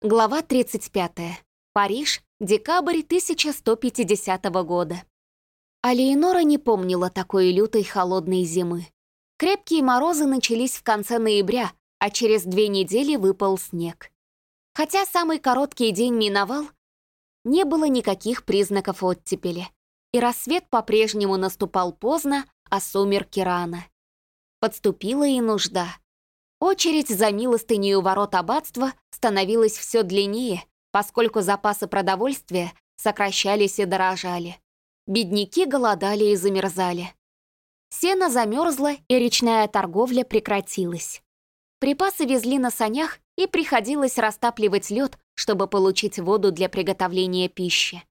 Глава 35. Париж, декабрь 1150 года. Алиенора не помнила такой лютой холодной зимы. Крепкие морозы начались в конце ноября, а через две недели выпал снег. Хотя самый короткий день миновал, не было никаких признаков оттепели, и рассвет по-прежнему наступал поздно, а сумерки рано. Подступила и нужда — Очередь за милостыней у ворот аббатства становилась все длиннее, поскольку запасы продовольствия сокращались и дорожали. Бедняки голодали и замерзали. Сено замерзло, и речная торговля прекратилась. Припасы везли на санях, и приходилось растапливать лед, чтобы получить воду для приготовления пищи.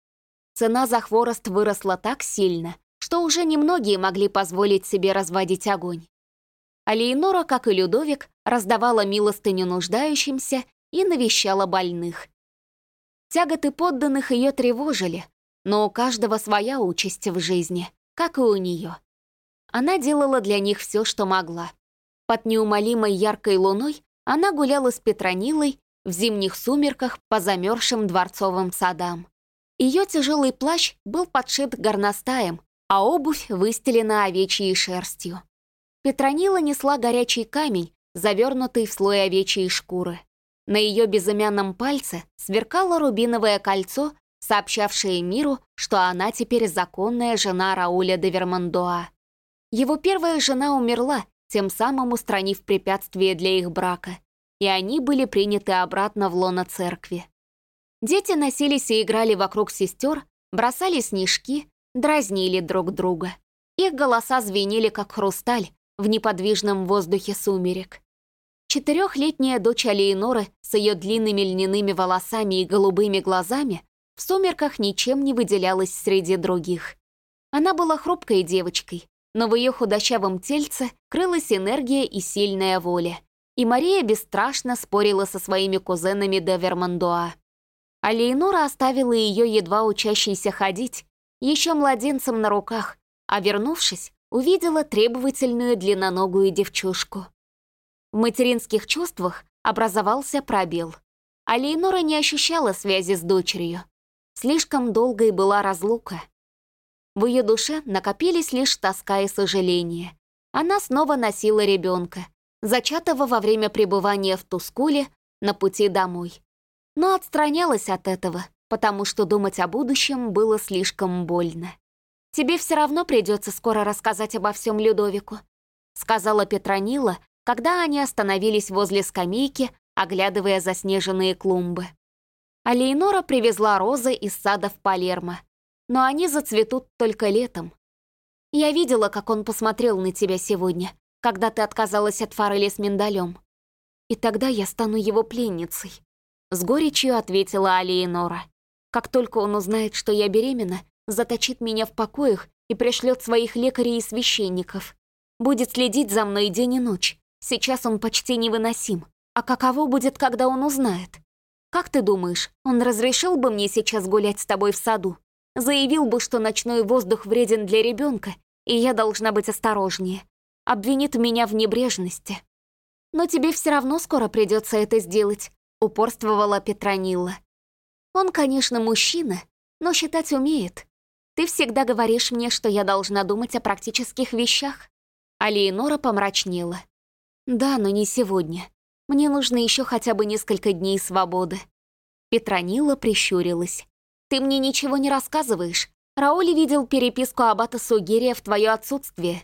Цена за хворост выросла так сильно, что уже немногие могли позволить себе разводить огонь а Лейнора, как и Людовик, раздавала милостыню нуждающимся и навещала больных. Тяготы подданных ее тревожили, но у каждого своя участь в жизни, как и у нее. Она делала для них все, что могла. Под неумолимой яркой луной она гуляла с Петронилой в зимних сумерках по замерзшим дворцовым садам. Ее тяжелый плащ был подшит горностаем, а обувь выстелена овечьей шерстью. Петронила несла горячий камень, завернутый в слой овечьей шкуры. На ее безымянном пальце сверкало рубиновое кольцо, сообщавшее миру, что она теперь законная жена Рауля де Вермандоа. Его первая жена умерла, тем самым устранив препятствие для их брака, и они были приняты обратно в лоно церкви. Дети носились и играли вокруг сестер, бросали снежки, дразнили друг друга. Их голоса звенели, как хрусталь, в неподвижном воздухе сумерек. Четырехлетняя дочь Алиеноры с ее длинными льняными волосами и голубыми глазами в сумерках ничем не выделялась среди других. Она была хрупкой девочкой, но в ее худощавом тельце крылась энергия и сильная воля. И Мария бесстрашно спорила со своими кузенами де Вермандуа. А оставила ее едва учащейся ходить, еще младенцем на руках, а вернувшись, увидела требовательную длинноногую девчушку. Материнских чувствах образовался пробел, а Лейнора не ощущала связи с дочерью. Слишком долгой была разлука. В ее душе накопились лишь тоска и сожаление. Она снова носила ребенка, зачатого во время пребывания в Тускуле на пути домой. Но отстранялась от этого, потому что думать о будущем было слишком больно. «Тебе все равно придется скоро рассказать обо всем Людовику», сказала Петронила, когда они остановились возле скамейки, оглядывая заснеженные клумбы. А Лейнора привезла розы из сада в Палермо, но они зацветут только летом. Я видела, как он посмотрел на тебя сегодня, когда ты отказалась от форели с миндалем. И тогда я стану его пленницей. С горечью ответила Алиенора. Как только он узнает, что я беременна, заточит меня в покоях и пришлет своих лекарей и священников. Будет следить за мной день и ночь. Сейчас он почти невыносим. А каково будет, когда он узнает? Как ты думаешь, он разрешил бы мне сейчас гулять с тобой в саду? Заявил бы, что ночной воздух вреден для ребенка, и я должна быть осторожнее. Обвинит меня в небрежности. Но тебе все равно скоро придется это сделать, упорствовала Петронилла. Он, конечно, мужчина, но считать умеет. Ты всегда говоришь мне, что я должна думать о практических вещах». А Леонора помрачнела. «Да, но не сегодня. Мне нужно еще хотя бы несколько дней свободы». Петронила прищурилась. «Ты мне ничего не рассказываешь. Рауль видел переписку аббата Сугерия в твое отсутствие.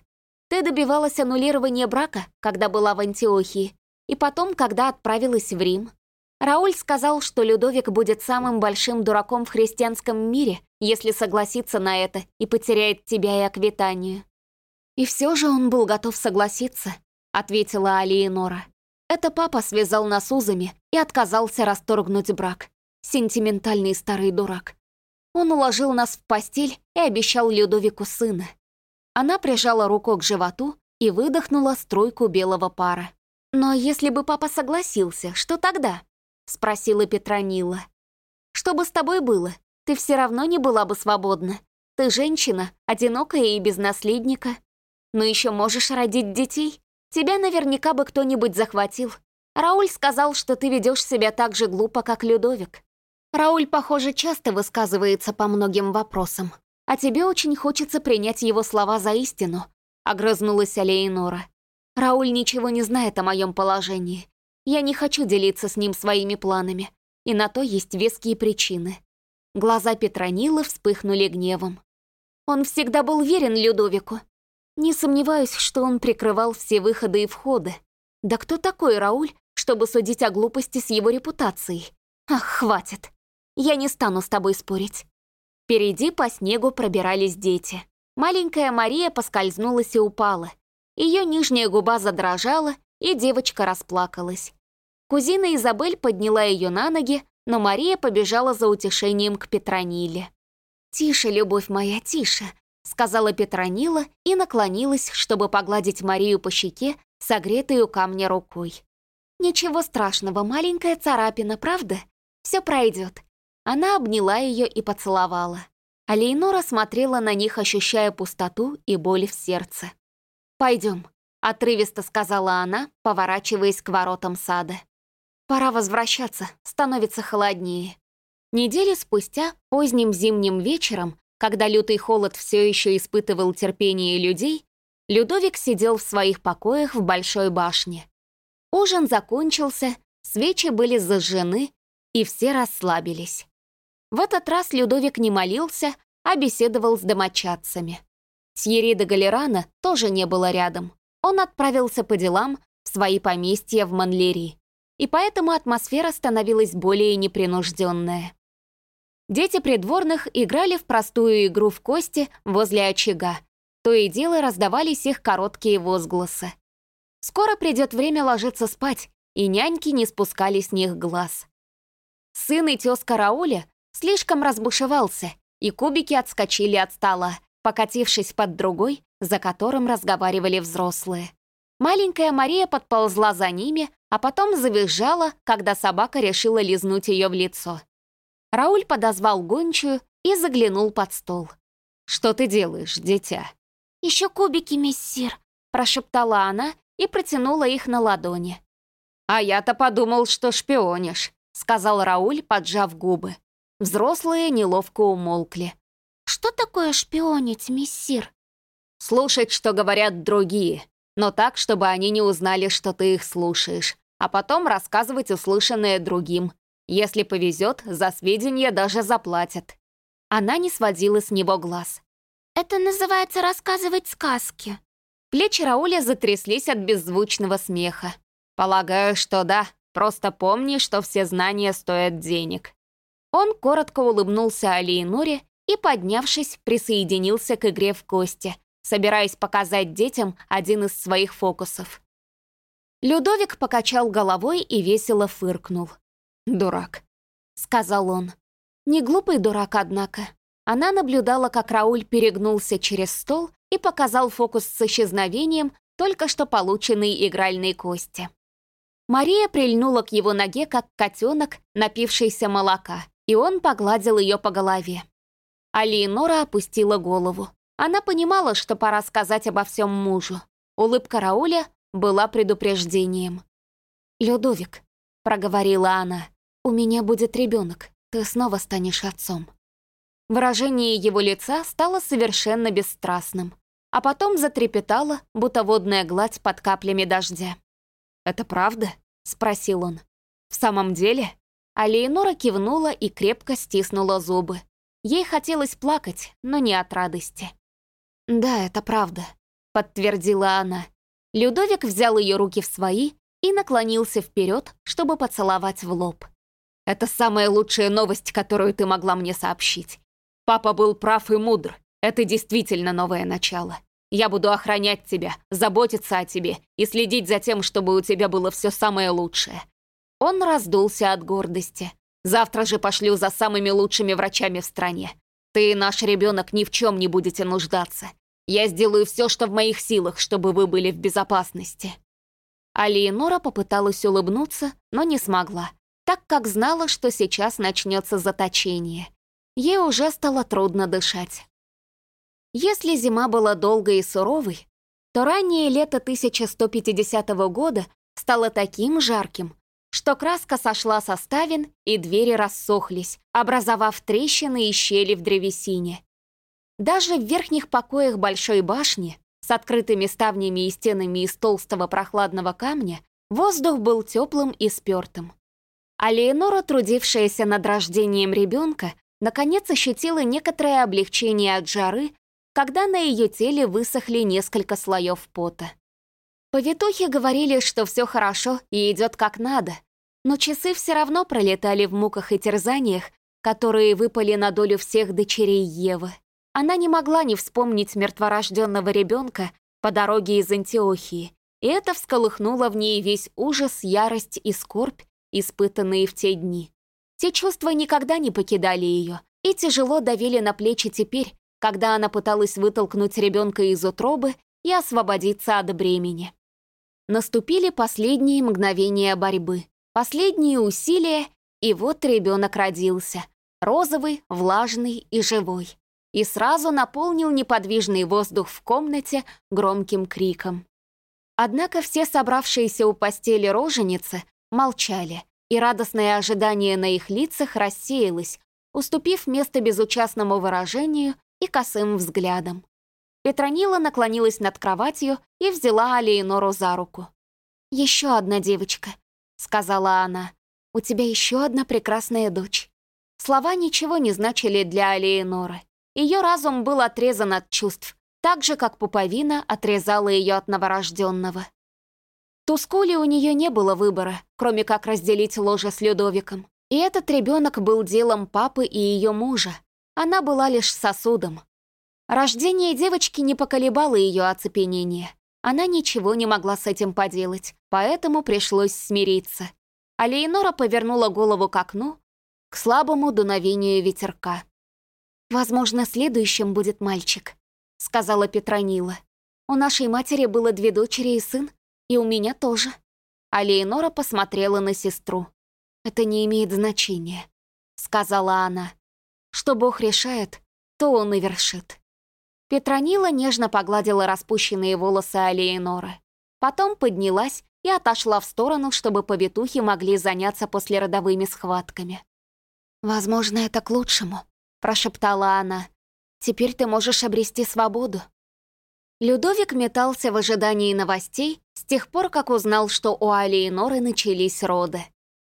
Ты добивалась аннулирования брака, когда была в Антиохии, и потом, когда отправилась в Рим. Рауль сказал, что Людовик будет самым большим дураком в христианском мире, если согласится на это и потеряет тебя и Аквитанию. «И все же он был готов согласиться», — ответила Алиенора. «Это папа связал нас узами и отказался расторгнуть брак. Сентиментальный старый дурак. Он уложил нас в постель и обещал Людовику сына». Она прижала руку к животу и выдохнула струйку белого пара. «Но если бы папа согласился, что тогда?» — спросила Петронила. «Что бы с тобой было? Ты все равно не была бы свободна. Ты женщина, одинокая и без наследника. Но еще можешь родить детей. Тебя наверняка бы кто-нибудь захватил. Рауль сказал, что ты ведешь себя так же глупо, как Людовик. Рауль, похоже, часто высказывается по многим вопросам, а тебе очень хочется принять его слова за истину», — огрызнулась Алеинора. «Рауль ничего не знает о моем положении. Я не хочу делиться с ним своими планами, и на то есть веские причины». Глаза Петронилы вспыхнули гневом. Он всегда был верен Людовику. Не сомневаюсь, что он прикрывал все выходы и входы. Да кто такой Рауль, чтобы судить о глупости с его репутацией? Ах, хватит. Я не стану с тобой спорить. Впереди по снегу пробирались дети. Маленькая Мария поскользнулась и упала. Ее нижняя губа задрожала, и девочка расплакалась. Кузина Изабель подняла ее на ноги, но Мария побежала за утешением к Петрониле. «Тише, любовь моя, тише», — сказала Петронила и наклонилась, чтобы погладить Марию по щеке, согретой у камня рукой. «Ничего страшного, маленькая царапина, правда? Все пройдет». Она обняла ее и поцеловала. А Лейнора смотрела на них, ощущая пустоту и боль в сердце. «Пойдем», — отрывисто сказала она, поворачиваясь к воротам сада. Пора возвращаться, становится холоднее. Недели спустя, поздним зимним вечером, когда лютый холод все еще испытывал терпение людей, Людовик сидел в своих покоях в Большой башне. Ужин закончился, свечи были зажжены, и все расслабились. В этот раз Людовик не молился, а беседовал с домочадцами. Тьерри де Галерана тоже не было рядом. Он отправился по делам в свои поместья в Манлери и поэтому атмосфера становилась более непринужденная. Дети придворных играли в простую игру в кости возле очага. То и дело раздавались их короткие возгласы. Скоро придет время ложиться спать, и няньки не спускали с них глаз. Сын и тезка Рауля слишком разбушевался, и кубики отскочили от стола, покатившись под другой, за которым разговаривали взрослые. Маленькая Мария подползла за ними, а потом завизжала, когда собака решила лизнуть ее в лицо. Рауль подозвал гончую и заглянул под стол. «Что ты делаешь, дитя?» «Еще кубики, мессир», — прошептала она и протянула их на ладони. «А я-то подумал, что шпионишь», — сказал Рауль, поджав губы. Взрослые неловко умолкли. «Что такое шпионить, мессир?» «Слушать, что говорят другие, но так, чтобы они не узнали, что ты их слушаешь а потом рассказывать услышанное другим. Если повезет, за сведения даже заплатят. Она не сводила с него глаз. «Это называется рассказывать сказки». Плечи Рауля затряслись от беззвучного смеха. «Полагаю, что да. Просто помни, что все знания стоят денег». Он коротко улыбнулся Алиеноре и, поднявшись, присоединился к игре в кости, собираясь показать детям один из своих фокусов. Людовик покачал головой и весело фыркнул. «Дурак», — сказал он. Не глупый дурак, однако. Она наблюдала, как Рауль перегнулся через стол и показал фокус с исчезновением только что полученной игральной кости. Мария прильнула к его ноге, как котенок, напившийся молока, и он погладил ее по голове. Алиенора опустила голову. Она понимала, что пора сказать обо всем мужу. Улыбка Рауля была предупреждением. «Людовик», — проговорила она, — «у меня будет ребенок, ты снова станешь отцом». Выражение его лица стало совершенно бесстрастным, а потом затрепетало, будто водная гладь под каплями дождя. «Это правда?» — спросил он. «В самом деле?» А Леонора кивнула и крепко стиснула зубы. Ей хотелось плакать, но не от радости. «Да, это правда», — подтвердила она. Людовик взял ее руки в свои и наклонился вперед, чтобы поцеловать в лоб. «Это самая лучшая новость, которую ты могла мне сообщить. Папа был прав и мудр. Это действительно новое начало. Я буду охранять тебя, заботиться о тебе и следить за тем, чтобы у тебя было все самое лучшее». Он раздулся от гордости. «Завтра же пошлю за самыми лучшими врачами в стране. Ты и наш ребенок ни в чем не будете нуждаться. Я сделаю все, что в моих силах, чтобы вы были в безопасности». А Леонора попыталась улыбнуться, но не смогла, так как знала, что сейчас начнется заточение. Ей уже стало трудно дышать. Если зима была долгой и суровой, то раннее лето 1150 года стало таким жарким, что краска сошла со ставен, и двери рассохлись, образовав трещины и щели в древесине. Даже в верхних покоях большой башни, с открытыми ставнями и стенами из толстого прохладного камня, воздух был теплым и спертым. А Леонора, трудившаяся над рождением ребенка, наконец ощутила некоторое облегчение от жары, когда на ее теле высохли несколько слоев пота. Повитухи говорили, что все хорошо и идет как надо, но часы все равно пролетали в муках и терзаниях, которые выпали на долю всех дочерей Евы. Она не могла не вспомнить мертворожденного ребенка по дороге из Антиохии, и это всколыхнуло в ней весь ужас, ярость и скорбь, испытанные в те дни. Те чувства никогда не покидали ее и тяжело давили на плечи теперь, когда она пыталась вытолкнуть ребенка из утробы и освободиться от бремени. Наступили последние мгновения борьбы, последние усилия, и вот ребенок родился. Розовый, влажный и живой. И сразу наполнил неподвижный воздух в комнате громким криком. Однако все собравшиеся у постели роженицы молчали, и радостное ожидание на их лицах рассеялось, уступив место безучастному выражению и косым взглядам. Петронила наклонилась над кроватью и взяла Алиенору за руку. «Еще одна девочка», — сказала она. «У тебя еще одна прекрасная дочь». Слова ничего не значили для Алиеноры. Ее разум был отрезан от чувств, так же, как пуповина отрезала ее от новорожденного. Тускуле у нее не было выбора, кроме как разделить ложе с Людовиком. И этот ребенок был делом папы и ее мужа. Она была лишь сосудом, Рождение девочки не поколебало ее оцепенение. Она ничего не могла с этим поделать, поэтому пришлось смириться. А Лейнора повернула голову к окну, к слабому дуновению ветерка. «Возможно, следующим будет мальчик», — сказала Петронила. «У нашей матери было две дочери и сын, и у меня тоже». А Лейнора посмотрела на сестру. «Это не имеет значения», — сказала она. «Что Бог решает, то Он и вершит». Петронила нежно погладила распущенные волосы Алиеноры. Потом поднялась и отошла в сторону, чтобы повитухи могли заняться послеродовыми схватками. «Возможно, это к лучшему», — прошептала она. «Теперь ты можешь обрести свободу». Людовик метался в ожидании новостей тех пор, как узнал, что у Алиеноры начались роды.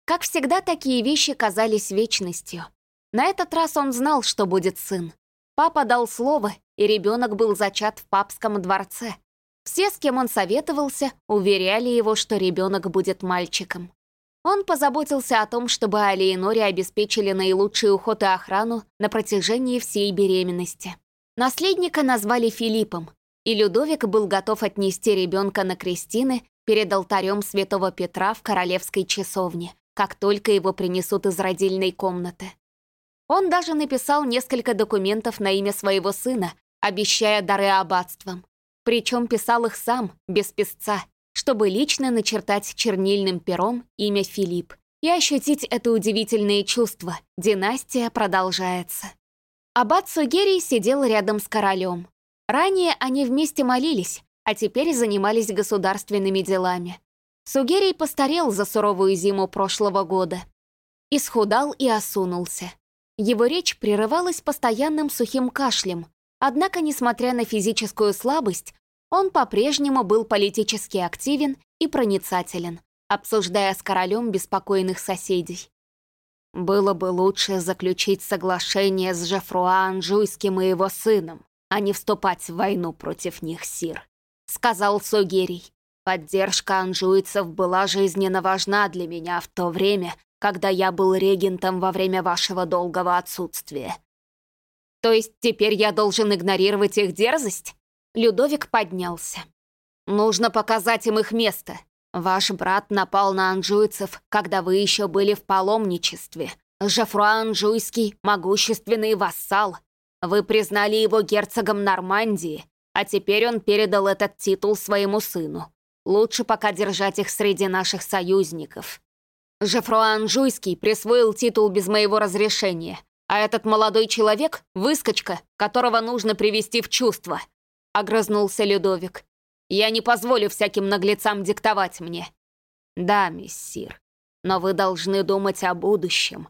Как всегда, такие вещи казались вечностью. На этот раз он знал, что будет сын. Папа дал слово, и ребенок был зачат в папском дворце. Все, с кем он советовался, уверяли его, что ребенок будет мальчиком. Он позаботился о том, чтобы Алиеноре обеспечили наилучший уход и охрану на протяжении всей беременности. Наследника назвали Филиппом, и Людовик был готов отнести ребенка на крестины перед алтарем святого Петра в королевской часовне, как только его принесут из родильной комнаты. Он даже написал несколько документов на имя своего сына, обещая дары аббатствам. Причем писал их сам, без писца, чтобы лично начертать чернильным пером имя Филипп и ощутить это удивительное чувство. Династия продолжается. Аббат Сугерий сидел рядом с королем. Ранее они вместе молились, а теперь занимались государственными делами. Сугерий постарел за суровую зиму прошлого года. Исхудал и осунулся. Его речь прерывалась постоянным сухим кашлем, Однако, несмотря на физическую слабость, он по-прежнему был политически активен и проницателен, обсуждая с королем беспокойных соседей. «Было бы лучше заключить соглашение с Жефруа Анжуйским и его сыном, а не вступать в войну против них, Сир», — сказал Согерий. «Поддержка анжуйцев была жизненно важна для меня в то время, когда я был регентом во время вашего долгого отсутствия. То есть теперь я должен игнорировать их дерзость? Людовик поднялся. Нужно показать им их место. Ваш брат напал на анжуйцев, когда вы еще были в паломничестве. Жефруа Анжуйский — могущественный вассал. Вы признали его герцогом Нормандии, а теперь он передал этот титул своему сыну. Лучше пока держать их среди наших союзников. Жефруа Анжуйский присвоил титул без моего разрешения, а этот молодой человек — выскочка, которого нужно привести в чувство», — огрызнулся Людовик. «Я не позволю всяким наглецам диктовать мне». Да, миссир. Но вы должны думать о будущем.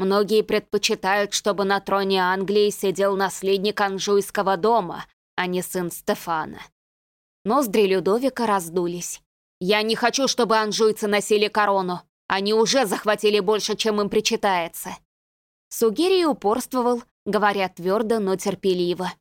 Многие предпочитают, чтобы на троне Англии сидел наследник Анжуйского дома, а не сын Стефана. Ноздри Людовика раздулись. «Я не хочу, чтобы анжуйцы носили корону. Они уже захватили больше, чем им причитается». Сугерий упорствовал, говоря твердо, но терпеливо.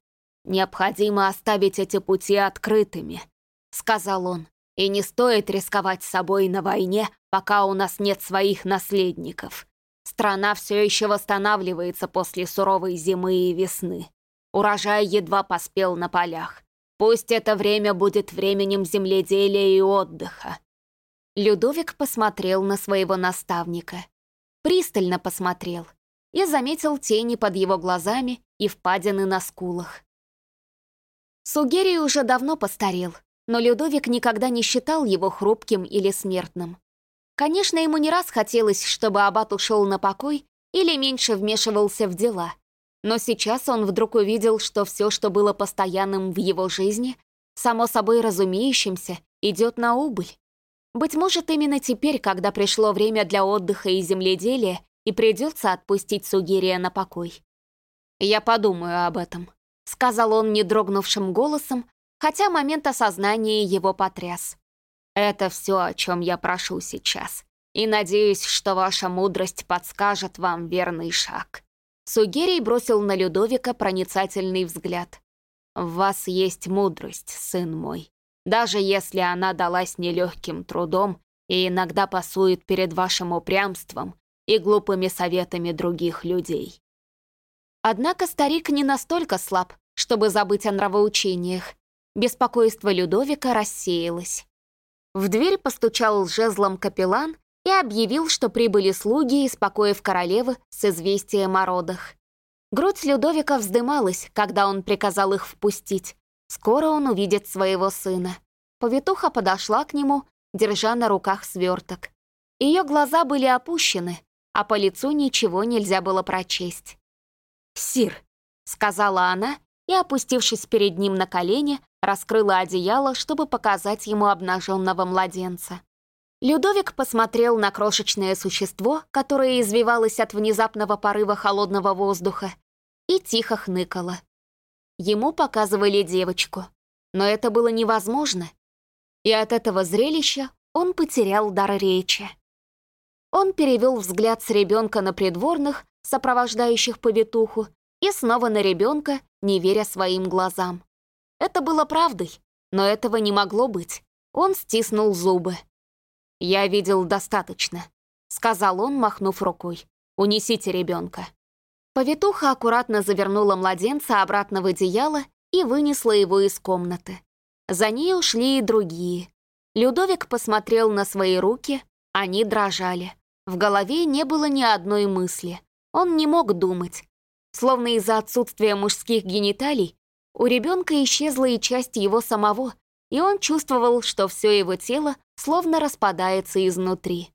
«Необходимо оставить эти пути открытыми», — сказал он. «И не стоит рисковать собой на войне, пока у нас нет своих наследников. Страна все еще восстанавливается после суровой зимы и весны. Урожай едва поспел на полях. Пусть это время будет временем земледелия и отдыха». Людовик посмотрел на своего наставника. Пристально посмотрел и заметил тени под его глазами и впадины на скулах. Сугерий уже давно постарел, но Людовик никогда не считал его хрупким или смертным. Конечно, ему не раз хотелось, чтобы аббат ушел на покой или меньше вмешивался в дела. Но сейчас он вдруг увидел, что все, что было постоянным в его жизни, само собой разумеющимся, идет на убыль. Быть может, именно теперь, когда пришло время для отдыха и земледелия, и придется отпустить Сугирия на покой. «Я подумаю об этом», сказал он недрогнувшим голосом, хотя момент осознания его потряс. «Это все, о чем я прошу сейчас, и надеюсь, что ваша мудрость подскажет вам верный шаг». Сугерий бросил на Людовика проницательный взгляд. «В вас есть мудрость, сын мой, даже если она далась нелегким трудом и иногда пасует перед вашим упрямством и глупыми советами других людей. Однако старик не настолько слаб, чтобы забыть о нравоучениях. Беспокойство Людовика рассеялось. В дверь постучал жезлом капеллан и объявил, что прибыли слуги из покоев королевы с известием о родах. Грудь Людовика вздымалась, когда он приказал их впустить. Скоро он увидит своего сына. Повитуха подошла к нему, держа на руках сверток. Ее глаза были опущены, а по лицу ничего нельзя было прочесть. «Сир», — сказала она, и, опустившись перед ним на колени, раскрыла одеяло, чтобы показать ему обнаженного младенца. Людовик посмотрел на крошечное существо, которое извивалось от внезапного порыва холодного воздуха, и тихо хныкало. Ему показывали девочку, но это было невозможно, и от этого зрелища он потерял дар речи. Он перевел взгляд с ребенка на придворных, сопровождающих повитуху, и снова на ребенка, не веря своим глазам. Это было правдой, но этого не могло быть. Он стиснул зубы. «Я видел достаточно», — сказал он, махнув рукой. «Унесите ребенка». Повитуха аккуратно завернула младенца обратно в одеяло и вынесла его из комнаты. За ней ушли и другие. Людовик посмотрел на свои руки, они дрожали. В голове не было ни одной мысли. Он не мог думать. Словно из-за отсутствия мужских гениталий, у ребенка исчезла и часть его самого, и он чувствовал, что все его тело словно распадается изнутри.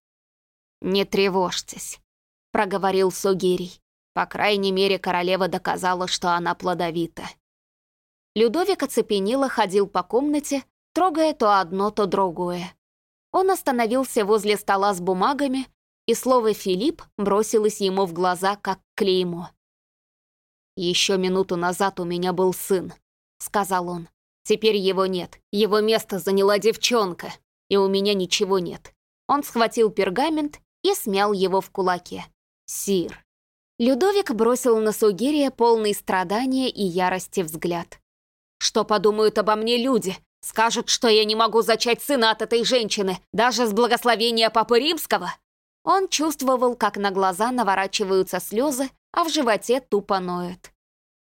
«Не тревожьтесь», — проговорил Сугерий. По крайней мере, королева доказала, что она плодовита. Людовик оцепенело ходил по комнате, трогая то одно, то другое. Он остановился возле стола с бумагами, и слово «Филипп» бросилось ему в глаза, как клеймо. «Еще минуту назад у меня был сын», — сказал он. «Теперь его нет. Его место заняла девчонка, и у меня ничего нет». Он схватил пергамент и смял его в кулаке. «Сир». Людовик бросил на Сугирия полный страдания и ярости взгляд. «Что подумают обо мне люди? Скажут, что я не могу зачать сына от этой женщины, даже с благословения Папы Римского?» Он чувствовал, как на глаза наворачиваются слезы, а в животе тупо ноет.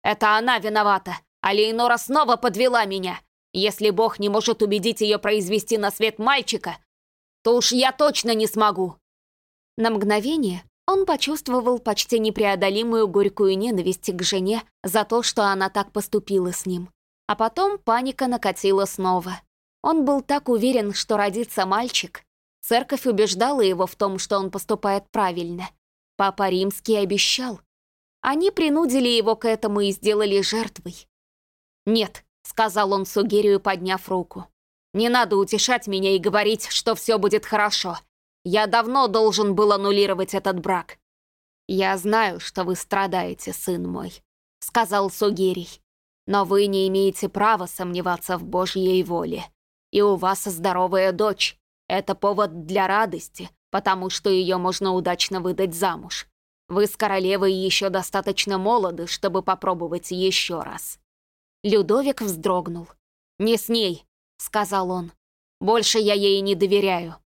«Это она виновата, а Лейнора снова подвела меня. Если Бог не может убедить ее произвести на свет мальчика, то уж я точно не смогу». На мгновение он почувствовал почти непреодолимую горькую ненависть к жене за то, что она так поступила с ним. А потом паника накатила снова. Он был так уверен, что родится мальчик. Церковь убеждала его в том, что он поступает правильно. Папа Римский обещал. Они принудили его к этому и сделали жертвой. «Нет», — сказал он Сугерию, подняв руку. Не надо утешать меня и говорить, что все будет хорошо. Я давно должен был аннулировать этот брак. Я знаю, что вы страдаете, сын мой, сказал Сугерий. Но вы не имеете права сомневаться в Божьей воле. И у вас здоровая дочь. Это повод для радости, потому что ее можно удачно выдать замуж. Вы с королевой еще достаточно молоды, чтобы попробовать еще раз». Людовик вздрогнул. «Не с ней», — сказал он. «Больше я ей не доверяю.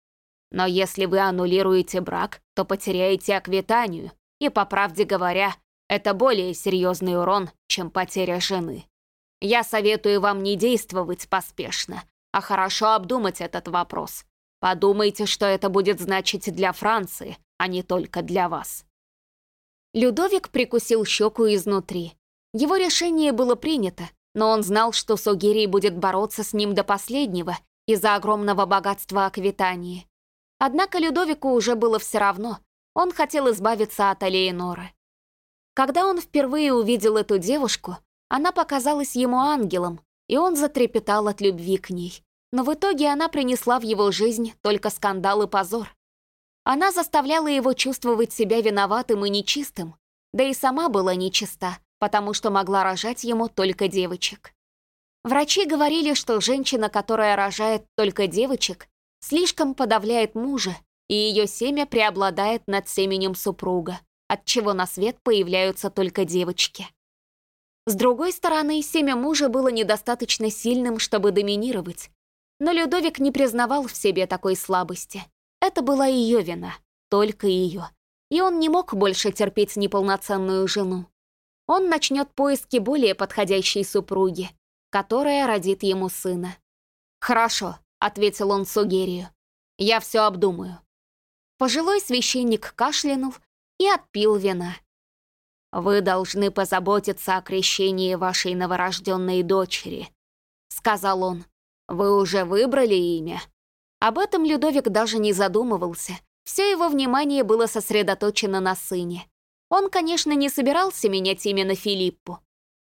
Но если вы аннулируете брак, то потеряете аквитанию, и, по правде говоря, это более серьезный урон, чем потеря жены. Я советую вам не действовать поспешно, а хорошо обдумать этот вопрос. Подумайте, что это будет значить для Франции, а не только для вас». Людовик прикусил щеку изнутри. Его решение было принято, но он знал, что Согерий будет бороться с ним до последнего из-за огромного богатства Аквитании. Однако Людовику уже было все равно, он хотел избавиться от Алеиноры. Когда он впервые увидел эту девушку, она показалась ему ангелом, и он затрепетал от любви к ней. Но в итоге она принесла в его жизнь только скандал и позор. Она заставляла его чувствовать себя виноватым и нечистым, да и сама была нечиста, потому что могла рожать ему только девочек. Врачи говорили, что женщина, которая рожает только девочек, слишком подавляет мужа, и ее семя преобладает над семенем супруга, от чего на свет появляются только девочки. С другой стороны, семя мужа было недостаточно сильным, чтобы доминировать, но Людовик не признавал в себе такой слабости. Это была ее вина, только ее. И он не мог больше терпеть неполноценную жену. Он начнет поиски более подходящей супруги, которая родит ему сына. «Хорошо», — ответил он Сугерию. «Я все обдумаю». Пожилой священник кашлянул и отпил вина. «Вы должны позаботиться о крещении вашей новорожденной дочери», — сказал он. «Вы уже выбрали имя?» Об этом Людовик даже не задумывался. Все его внимание было сосредоточено на сыне. Он, конечно, не собирался менять имя на Филиппу.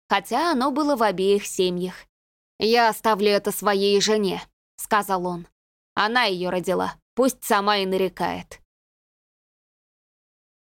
Хотя оно было в обеих семьях. «Я оставлю это своей жене», — сказал он. «Она ее родила, пусть сама и нарекает».